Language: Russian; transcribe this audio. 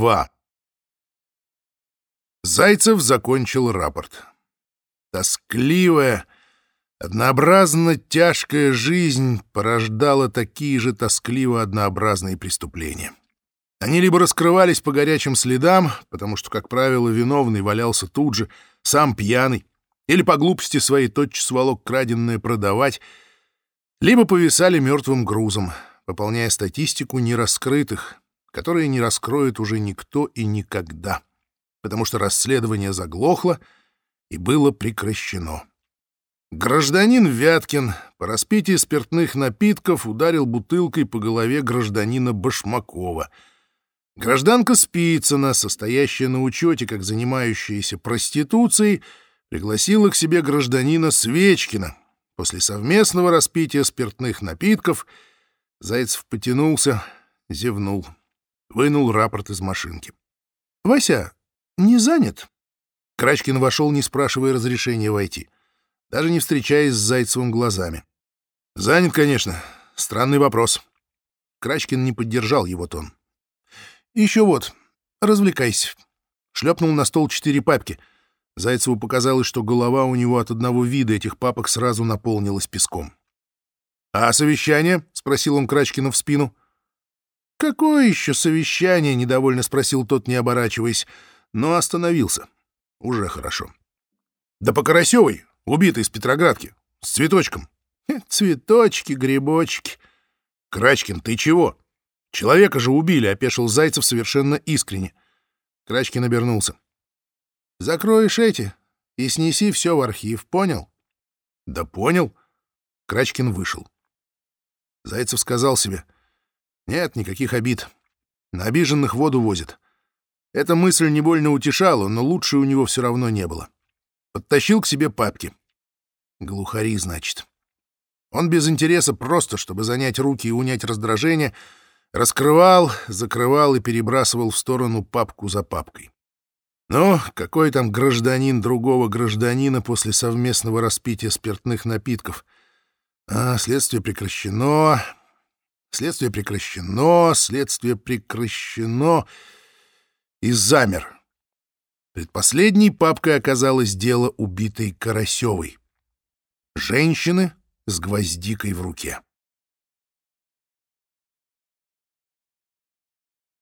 2 Зайцев закончил рапорт. Тоскливая, однообразно тяжкая жизнь порождала такие же тоскливо-однообразные преступления. Они либо раскрывались по горячим следам, потому что, как правило, виновный валялся тут же, сам пьяный, или по глупости своей тотчас волок краденное продавать, либо повисали мертвым грузом, пополняя статистику нераскрытых, которые не раскроет уже никто и никогда, потому что расследование заглохло и было прекращено. Гражданин Вяткин по распитии спиртных напитков ударил бутылкой по голове гражданина Башмакова. Гражданка Спицына, состоящая на учете как занимающаяся проституцией, пригласила к себе гражданина Свечкина. После совместного распития спиртных напитков Зайцев потянулся, зевнул вынул рапорт из машинки. «Вася, не занят?» Крачкин вошел, не спрашивая разрешения войти, даже не встречаясь с Зайцевым глазами. «Занят, конечно. Странный вопрос». Крачкин не поддержал его тон. «Еще вот, развлекайся». Шлепнул на стол четыре папки. Зайцеву показалось, что голова у него от одного вида этих папок сразу наполнилась песком. «А совещание?» — спросил он Крачкина в спину. «Какое еще совещание?» — недовольно спросил тот, не оборачиваясь, но остановился. Уже хорошо. «Да по Карасевой, убитой из Петроградки, с цветочком». «Цветочки, грибочки». «Крачкин, ты чего? Человека же убили», — опешил Зайцев совершенно искренне. Крачкин обернулся. «Закроешь эти и снеси все в архив, понял?» «Да понял». Крачкин вышел. Зайцев сказал себе — нет, никаких обид. На обиженных воду возит. Эта мысль не больно утешала, но лучше у него все равно не было. Подтащил к себе папки. Глухари, значит. Он без интереса просто, чтобы занять руки и унять раздражение, раскрывал, закрывал и перебрасывал в сторону папку за папкой. Ну, какой там гражданин другого гражданина после совместного распития спиртных напитков? А, следствие прекращено, Следствие прекращено, следствие прекращено и замер. Предпоследней папкой оказалось дело убитой Карасевой. Женщины с гвоздикой в руке.